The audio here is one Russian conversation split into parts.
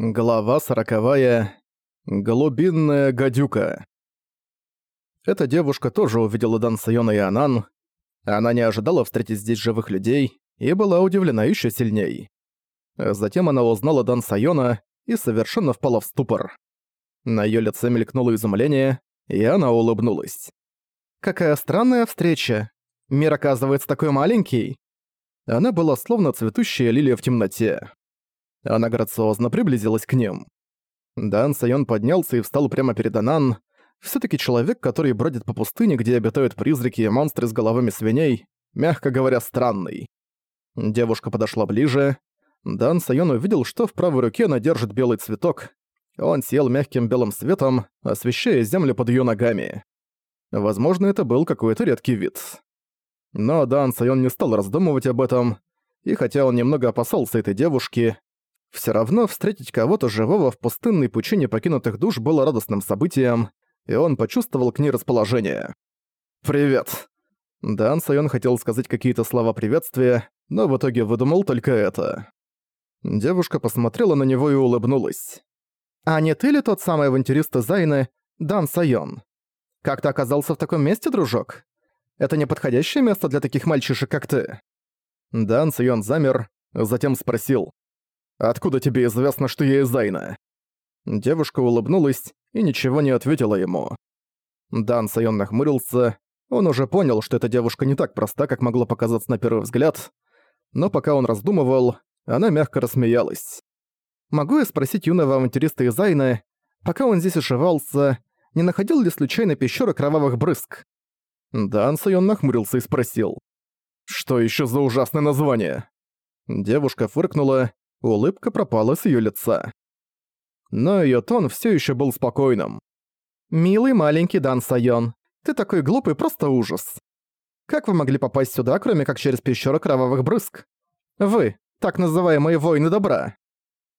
Глава сороковая. Глубинная гадюка. Эта девушка тоже увидела Дан Сайона и Анан. Она не ожидала встретить здесь живых людей и была удивлена еще сильней. Затем она узнала Дан Сайона и совершенно впала в ступор. На ее лице мелькнуло изумление, и она улыбнулась. «Какая странная встреча. Мир оказывается такой маленький». Она была словно цветущая лилия в темноте. Она грациозно приблизилась к ним. Дан Сайон поднялся и встал прямо перед Анан. все таки человек, который бродит по пустыне, где обитают призраки и монстры с головами свиней, мягко говоря, странный. Девушка подошла ближе. Дан Сайон увидел, что в правой руке она держит белый цветок. Он сиял мягким белым светом, освещая землю под ее ногами. Возможно, это был какой-то редкий вид. Но Дан Сайон не стал раздумывать об этом, и хотя он немного опасался этой девушки, все равно встретить кого-то живого в пустынной пучине покинутых душ было радостным событием, и он почувствовал к ней расположение. «Привет!» Дан Сайон хотел сказать какие-то слова приветствия, но в итоге выдумал только это. Девушка посмотрела на него и улыбнулась. «А не ты ли тот самый авантюрист из Айны, Дан Сайон? Как ты оказался в таком месте, дружок? Это неподходящее место для таких мальчишек, как ты?» Дан Сайон замер, затем спросил. Откуда тебе известно, что я из Зайна?» Девушка улыбнулась и ничего не ответила ему. Дан Сайон нахмурился. Он уже понял, что эта девушка не так проста, как могло показаться на первый взгляд. Но пока он раздумывал, она мягко рассмеялась. «Могу я спросить юного авантюриста из Айны, пока он здесь ошивался, не находил ли случайно пещеры кровавых брызг?» Дан Сайон нахмурился и спросил. «Что еще за ужасное название?» Девушка фыркнула Улыбка пропала с её лица. Но её тон всё ещё был спокойным. «Милый маленький Дан Сайон, ты такой глупый, просто ужас. Как вы могли попасть сюда, кроме как через пещеру кровавых брызг? Вы, так называемые воины добра».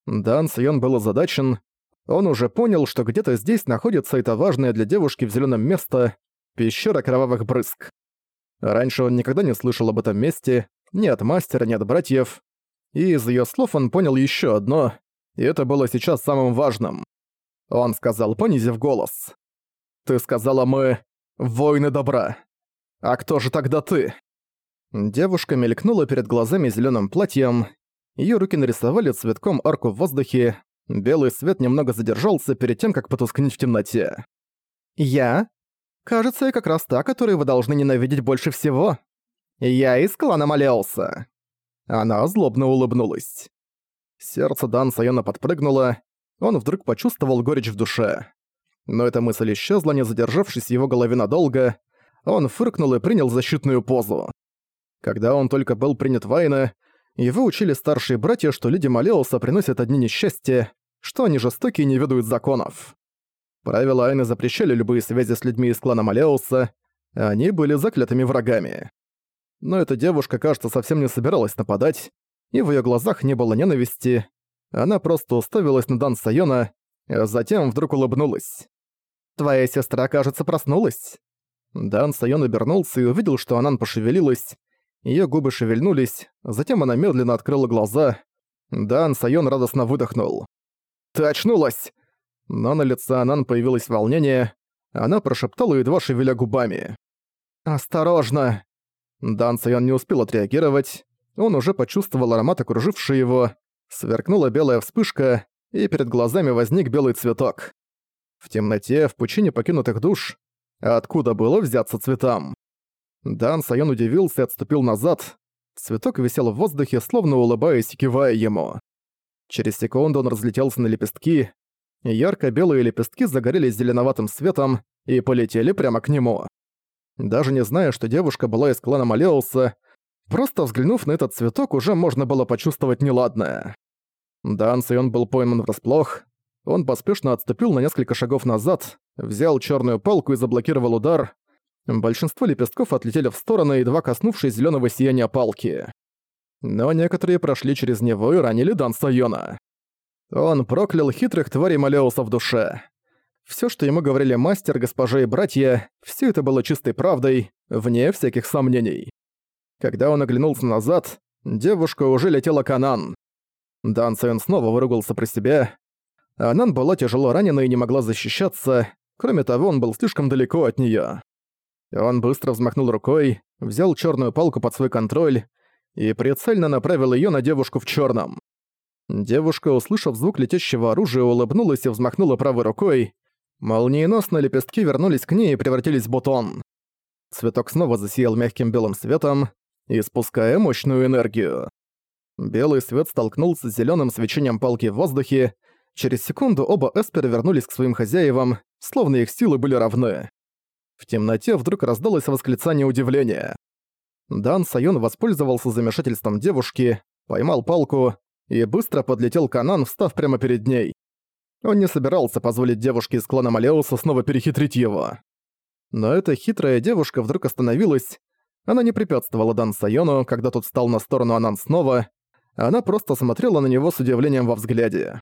Дан Сайон был озадачен. Он уже понял, что где-то здесь находится это важное для девушки в зелёном место — пещера кровавых брызг. Раньше он никогда не слышал об этом месте, ни от мастера, ни от братьев, и из её слов он понял ещё одно, и это было сейчас самым важным. Он сказал, понизив голос. «Ты сказала, мы воины добра. А кто же тогда ты?» Девушка мелькнула перед глазами зелёным платьем, её руки нарисовали цветком арку в воздухе, белый свет немного задержался перед тем, как потускнеть в темноте. «Я? Кажется, я как раз та, которую вы должны ненавидеть больше всего. Я из клана Малеуса». Она злобно улыбнулась. Сердце Дан Сайона подпрыгнуло, он вдруг почувствовал горечь в душе. Но эта мысль исчезла, не задержавшись в его голове надолго. Он фыркнул и принял защитную позу. Когда он только был принят в Айна, его учили старшие братья, что люди Малеуса приносят одни несчастья, что они жестокие и не ведают законов. Правила Айны запрещали любые связи с людьми из клана Малеуса, они были заклятыми врагами но эта девушка, кажется, совсем не собиралась нападать, и в её глазах не было ненависти. Она просто уставилась на Дан Сайона, а затем вдруг улыбнулась. «Твоя сестра, кажется, проснулась». Дан Сайон обернулся и увидел, что Анан пошевелилась. Её губы шевельнулись, затем она медленно открыла глаза. Дан Сайон радостно выдохнул. «Ты очнулась!» Но на лице Анан появилось волнение. Она прошептала, едва шевеля губами. «Осторожно!» Дан Сайон не успел отреагировать, он уже почувствовал аромат, окруживший его, сверкнула белая вспышка, и перед глазами возник белый цветок. В темноте, в пучине покинутых душ, откуда было взяться цветам? Дан Сайон удивился и отступил назад. Цветок висел в воздухе, словно улыбаясь и кивая ему. Через секунду он разлетелся на лепестки, ярко-белые лепестки загорелись зеленоватым светом и полетели прямо к нему. Даже не зная, что девушка была из клана Малеуса, просто взглянув на этот цветок, уже можно было почувствовать неладное. Дан Сайон был пойман врасплох. Он поспешно отступил на несколько шагов назад, взял черную палку и заблокировал удар. Большинство лепестков отлетели в стороны, едва коснувшись зеленого сияния палки. Но некоторые прошли через него и ранили Дан Сайона. Он проклял хитрых тварей Малеуса в душе. Все, что ему говорили мастер, госпожа и братья, все это было чистой правдой, вне всяких сомнений. Когда он оглянулся назад, девушка уже летела к Анан. Дан Цен снова выругался про себя. Анан была тяжело ранена и не могла защищаться, кроме того, он был слишком далеко от неё. Он быстро взмахнул рукой, взял чёрную палку под свой контроль и прицельно направил её на девушку в чёрном. Девушка, услышав звук летящего оружия, улыбнулась и взмахнула правой рукой. Молниеносно лепестки вернулись к ней и превратились в бутон. Цветок снова засиял мягким белым светом, испуская мощную энергию. Белый свет столкнулся с зелёным свечением палки в воздухе, Через секунду оба эспера вернулись к своим хозяевам, словно их силы были равны. В темноте вдруг раздалось восклицание удивления. Дан Сайон воспользовался замешательством девушки, поймал палку и быстро подлетел к Анан, встав прямо перед ней. Он не собирался позволить девушке из клана Малеуса снова перехитрить его. Но эта хитрая девушка вдруг остановилась. Она не препятствовала Дан Сайону, когда тот встал на сторону Анан снова. Она просто смотрела на него с удивлением во взгляде.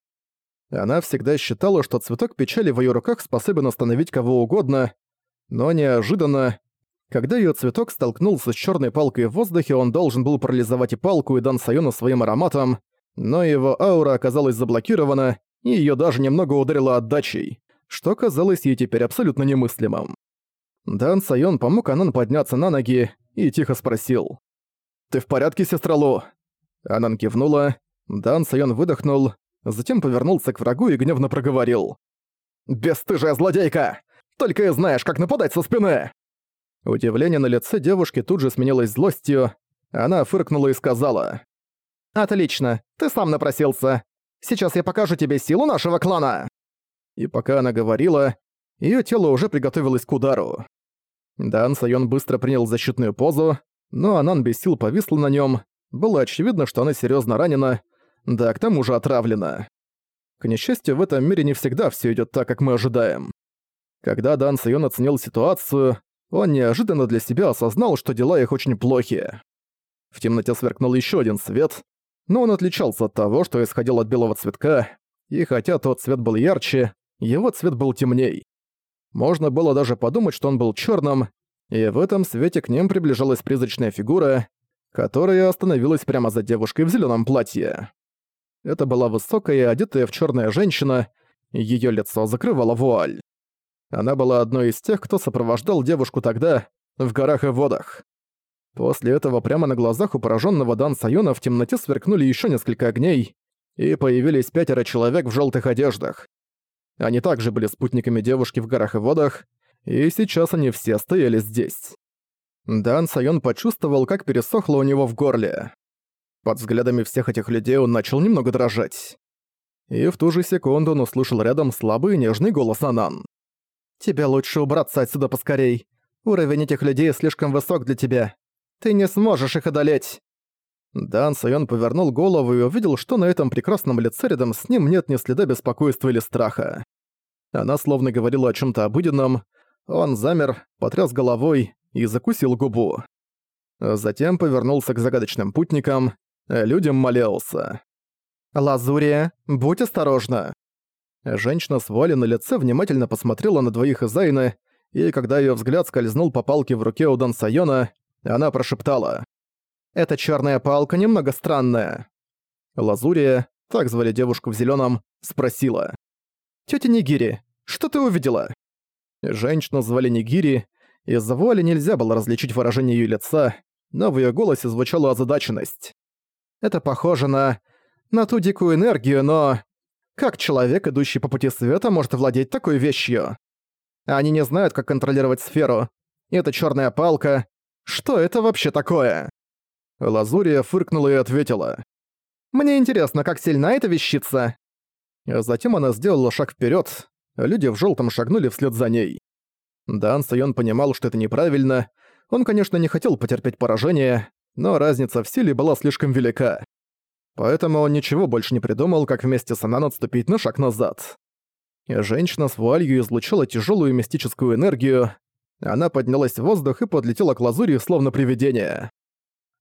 Она всегда считала, что цветок печали в её руках способен остановить кого угодно, но неожиданно, когда её цветок столкнулся с чёрной палкой в воздухе, он должен был парализовать и палку, и Дан Сайона своим ароматом, но его аура оказалась заблокирована, и её даже немного ударило отдачей, что казалось ей теперь абсолютно немыслимым. Дан Сайон помог Анан подняться на ноги и тихо спросил. «Ты в порядке, сестра Лу?» Анан кивнула. Дан Сайон выдохнул, затем повернулся к врагу и гневно проговорил. «Бесстыжая злодейка! Только и знаешь, как нападать со спины!» Удивление на лице девушки тут же сменилось злостью. Она фыркнула и сказала. «Отлично, ты сам напросился. Сейчас я покажу тебе силу нашего клана!» И пока она говорила, её тело уже приготовилось к удару. Дан Сайон быстро принял защитную позу, но Анан без сил повисла на нём. Было очевидно, что она серьёзно ранена, да к тому же отравлена. К несчастью, в этом мире не всегда все идет так, как мы ожидаем. Когда Дан Сайон оценил ситуацию, он неожиданно для себя осознал, что дела их очень плохи. В темноте сверкнул еще один свет, но он отличался от того, что исходил от белого цветка, и хотя тот цвет был ярче, его цвет был темней. Можно было даже подумать, что он был черным, и в этом свете к ним приближалась призрачная фигура, которая остановилась прямо за девушкой в зеленом платье. Это была высокая, одетая в черная женщина, ее лицо закрывала вуаль. Она была одной из тех, кто сопровождал девушку тогда, в горах и водах. После этого прямо на глазах у пораженного Дан Сайона в темноте сверкнули еще несколько огней, и появились пятеро человек в желтых одеждах. Они также были спутниками девушки в горах и водах, и сейчас они все стояли здесь. Дан Сайон почувствовал, как пересохло у него в горле. Под взглядами всех этих людей он начал немного дрожать. И в ту же секунду он услышал рядом слабый и нежный голос Анан. «Тебе лучше убраться отсюда поскорей. Уровень этих людей слишком высок для тебя. Ты не сможешь их одолеть». Дан Сайон повернул голову и увидел, что на этом прекрасном лице рядом с ним нет ни следа беспокойства или страха. Она словно говорила о чем то обыденном. Он замер, потряс головой и закусил губу. Затем повернулся к загадочным путникам, людям молился. «Лазурия, будь осторожна!» Женщина с вуалью на лице внимательно посмотрела на двоих из Айны, и когда её взгляд скользнул по палке в руке у Дан Сайона, она прошептала. «Эта чёрная палка немного странная». Лазурия, так звали девушку в зелёном, спросила. «Тётя Нигири, что ты увидела?» Женщину звали Нигири, из-за вуали нельзя было различить выражение её лица, но в её голосе звучала озадаченность. Это похоже на... на ту дикую энергию, но... Как человек, идущий по пути света, может владеть такой вещью? Они не знают, как контролировать сферу. И эта чёрная палка... Что это вообще такое? Лазурия фыркнула и ответила. «Мне интересно, как сильна эта вещица?» Затем она сделала шаг вперед. Люди в желтом шагнули вслед за ней. Дан Сайон понимал, что это неправильно. Он, конечно, не хотел потерпеть поражение, но разница в силе была слишком велика. Поэтому он ничего больше не придумал, как вместе с Анан отступить на шаг назад. Женщина с вуалью излучала тяжелую мистическую энергию. Она поднялась в воздух и подлетела к лазури, словно привидение.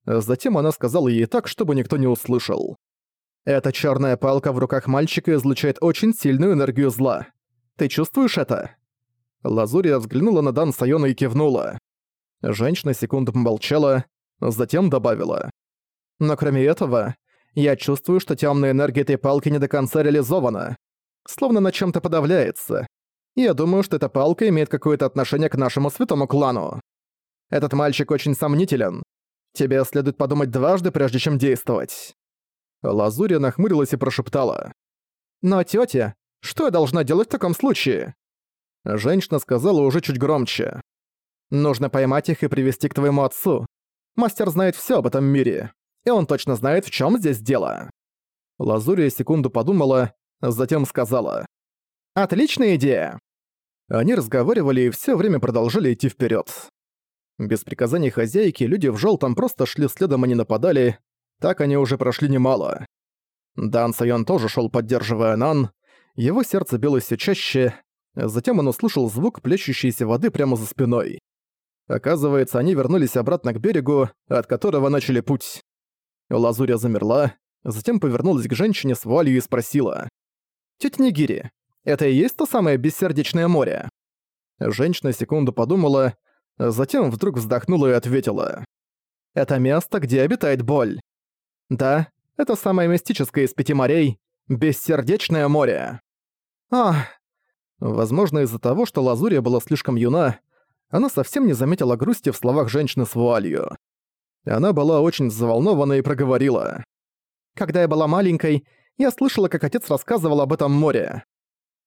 Затем она сказала ей так, чтобы никто не услышал. «Эта черная палка в руках мальчика излучает очень сильную энергию зла. Ты чувствуешь это?» Лазурия взглянула на Дан Сайона и кивнула. Женщина секунду помолчала, Затем добавила. «Но кроме этого, я чувствую, что тёмная энергия этой палки не до конца реализована. словно на чем то подавляется. Я думаю, что эта палка имеет какое-то отношение к нашему святому клану. Этот мальчик очень сомнителен. Тебе следует подумать дважды, прежде чем действовать». Лазурия нахмурилась и прошептала. «Но, тётя, что я должна делать в таком случае?» Женщина сказала уже чуть громче. «Нужно поймать их и привести к твоему отцу. Мастер знает всё об этом мире, и он точно знает, в чём здесь дело». Лазурия секунду подумала, затем сказала. «Отличная идея!» Они разговаривали и всё время продолжали идти вперёд. Без приказаний хозяйки люди в жёлтом просто шли следом и не нападали, так они уже прошли немало. Дан Сайон тоже шёл, поддерживая Нан, его сердце билось всё чаще, затем он услышал звук плещущейся воды прямо за спиной. Оказывается, они вернулись обратно к берегу, от которого начали путь. Лазуря замерла, затем повернулась к женщине с вуалью и спросила. «Тётя Нигири, это и есть то самое бессердечное море?» Женщина секунду подумала, затем вдруг вздохнула и ответила. «Это место, где обитает боль. Да, это самое мистическое из пяти морей — бессердечное море». «Ах!» Возможно, из-за того, что Лазурия была слишком юна, она совсем не заметила грусти в словах женщины с вуалью. Она была очень взволнована и проговорила. «Когда я была маленькой, я слышала, как отец рассказывал об этом море.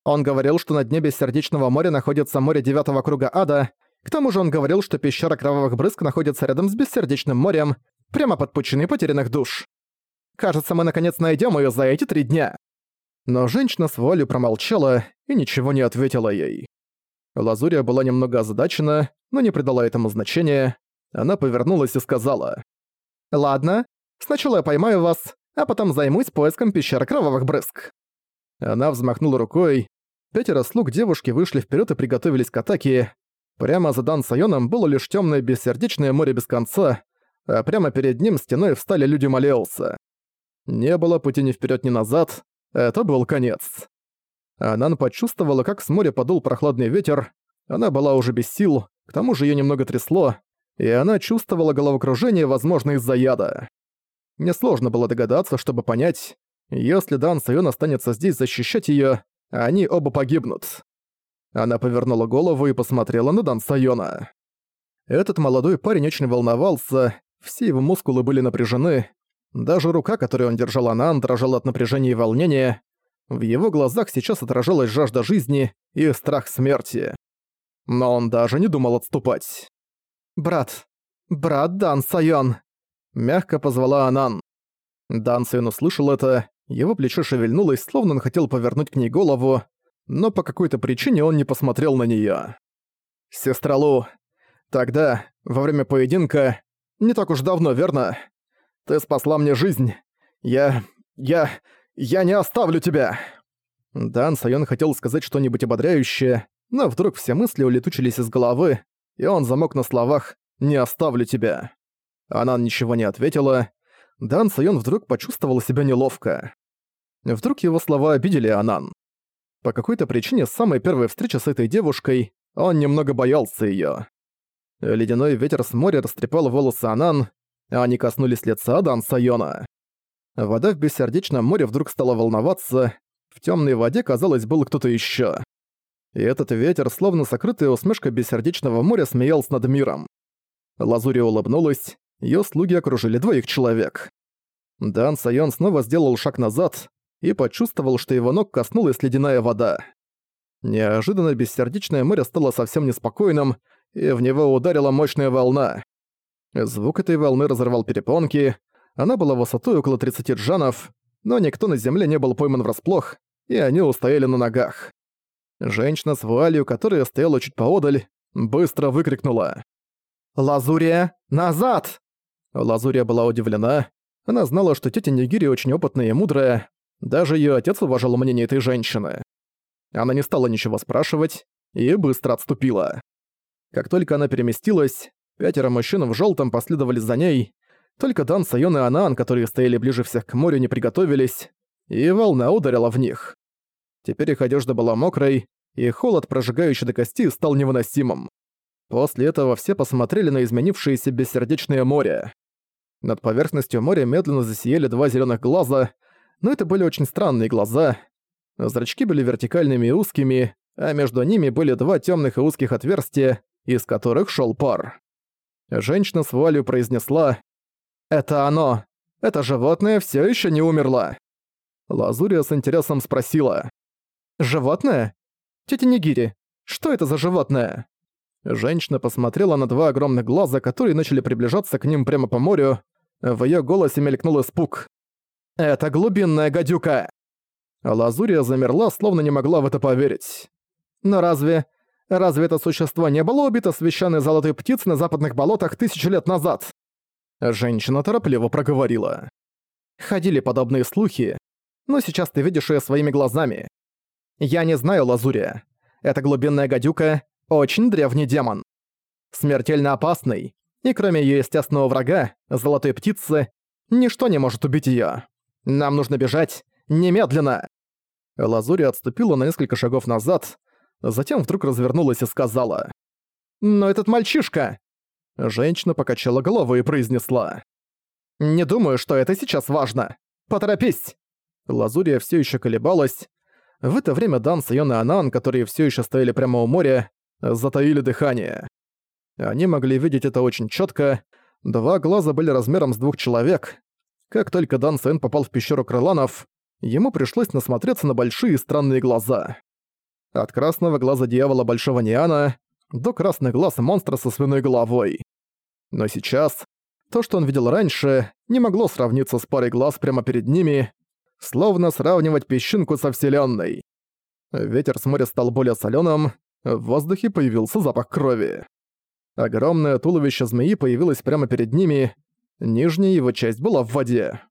Он говорил, что на дне Бессердечного моря находится море Девятого Круга Ада, к тому же он говорил, что пещера Кровавых Брызг находится рядом с Бессердечным морем, прямо под пучиной потерянных душ. Кажется, мы наконец найдем ее за эти три дня». Но женщина с вуалью промолчала и ничего не ответила ей. Лазурия была немного озадачена, но не придала этому значения. Она повернулась и сказала. «Ладно, сначала я поймаю вас, а потом займусь поиском пещеры кровавых брызг». Она взмахнула рукой. Пятеро слуг девушки вышли вперед и приготовились к атаке. Прямо за Дан Сайоном было лишь темное бессердечное море без конца, а прямо перед ним стеной встали люди Малеуса. Не было пути ни вперед, ни назад. Это был конец. Анан почувствовала, как с моря подул прохладный ветер. Она была уже без сил, к тому же ее немного трясло, и она чувствовала головокружение, возможно, из-за яда. Несложно было догадаться, чтобы понять, если Дан Сайон останется здесь защищать ее, они оба погибнут. Она повернула голову и посмотрела на Дан Сайона. Этот молодой парень очень волновался, все его мускулы были напряжены, даже рука, которую он держал Анан, дрожала от напряжения и волнения, в его глазах сейчас отражалась жажда жизни и страх смерти. Но он даже не думал отступать. «Брат! Брат Дан Сайон!» Мягко позвала Анан. Дан Сайон услышал это, его плечо шевельнулось, словно он хотел повернуть к ней голову, но по какой-то причине он не посмотрел на неё. «Сестра Лу, тогда, во время поединка, не так уж давно, верно? Ты спасла мне жизнь. Я... я... «Я не оставлю тебя!» Дан Сайон хотел сказать что-нибудь ободряющее, но вдруг все мысли улетучились из головы, и он замок на словах «Не оставлю тебя». Анан ничего не ответила. Дан Сайон вдруг почувствовал себя неловко. Вдруг его слова обидели Анан. По какой-то причине с самой первой встречи с этой девушкой он немного боялся её. Ледяной ветер с моря растрепал волосы Анан, а они коснулись лица Дан Сайона. Вода в бессердечном море вдруг стала волноваться, в темной воде, казалось, был кто-то еще. И этот ветер, словно сокрытая усмешка бессердечного моря, смеялся над миром. Лазурия улыбнулась, ее слуги окружили двоих человек. Дан Сайон снова сделал шаг назад и почувствовал, что его ног коснулась ледяная вода. Неожиданно бессердечное море стало совсем неспокойным, и в него ударила мощная волна. Звук этой волны разорвал перепонки, она была высотой около 30 джанов, но никто на земле не был пойман врасплох, и они устояли на ногах. Женщина с вуалью, которая стояла чуть поодаль, быстро выкрикнула. «Лазурия, назад!» Лазурия была удивлена. Она знала, что тетя Нигири очень опытная и мудрая. Даже ее отец уважал мнение этой женщины. Она не стала ничего спрашивать и быстро отступила. Как только она переместилась, пятеро мужчин в желтом последовали за ней, только Дан, Сайон и Анан, которые стояли ближе всех к морю, не приготовились, и волна ударила в них. Теперь их одежда была мокрой, и холод, прожигающий до костей, стал невыносимым. После этого все посмотрели на изменившееся бессердечное море. Над поверхностью моря медленно засияли два зеленых глаза, но это были очень странные глаза. Зрачки были вертикальными и узкими, а между ними были два темных и узких отверстия, из которых шел пар. Женщина с вуалью произнесла «Это оно! Это животное все еще не умерло!» Лазурия с интересом спросила «Животное? Тетя Нигири, что это за животное?» Женщина посмотрела на два огромных глаза, которые начали приближаться к ним прямо по морю. В её голосе мелькнул испуг. «Это глубинная гадюка!» Лазурия замерла, словно не могла в это поверить. «Но разве... разве это существо не было убито священной золотой птицей на западных болотах тысячи лет назад?» Женщина торопливо проговорила. Ходили подобные слухи, но сейчас ты видишь её своими глазами. Я не знаю Лазурия. Эта глубинная гадюка очень древний демон. Смертельно опасный, и кроме её естественного врага, золотой птицы, ничто не может убить её. Нам нужно бежать немедленно!» Лазури отступила на несколько шагов назад, затем вдруг развернулась и сказала. «Но этот мальчишка!» Женщина покачала головой и произнесла. «Не думаю, что это сейчас важно. Поторопись!» Лазурия все еще колебалась. В это время Дан, Сайон и Анан, которые все еще стояли прямо у моря, затаили дыхание. Они могли видеть это очень четко. Два глаза были размером с двух человек. Как только Дан Сэн попал в пещеру крыланов, ему пришлось насмотреться на большие странные глаза. От красного глаза дьявола Большого Ниана до красных глаз монстра со свиной головой. Но сейчас то, что он видел раньше, не могло сравниться с парой глаз прямо перед ними, словно сравнивать песчинку со Вселенной. Ветер с моря стал более соленым, в воздухе появился запах крови. Огромное туловище змеи появилось прямо перед ними, нижняя его часть была в воде.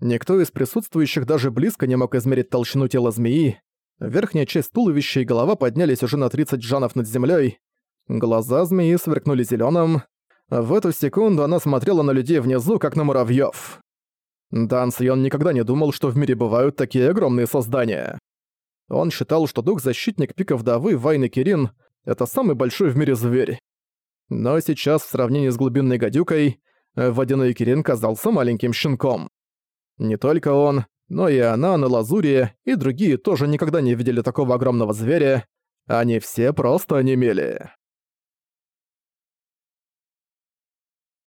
Никто из присутствующих даже близко не мог измерить толщину тела змеи. Верхняя часть туловища и голова поднялись уже на 30 джанов над землей. Глаза змеи сверкнули зеленым. В эту секунду она смотрела на людей внизу, как на муравьев. Дан Сайон никогда не думал, что в мире бывают такие огромные создания. Он считал, что дух-защитник пика вдовы Вайны Кирин — это самый большой в мире зверь. Но сейчас, в сравнении с глубинной гадюкой, водяной Кирин казался маленьким щенком. Не только он, но и она на Лазуре и другие тоже никогда не видели такого огромного зверя. Они все просто онемели.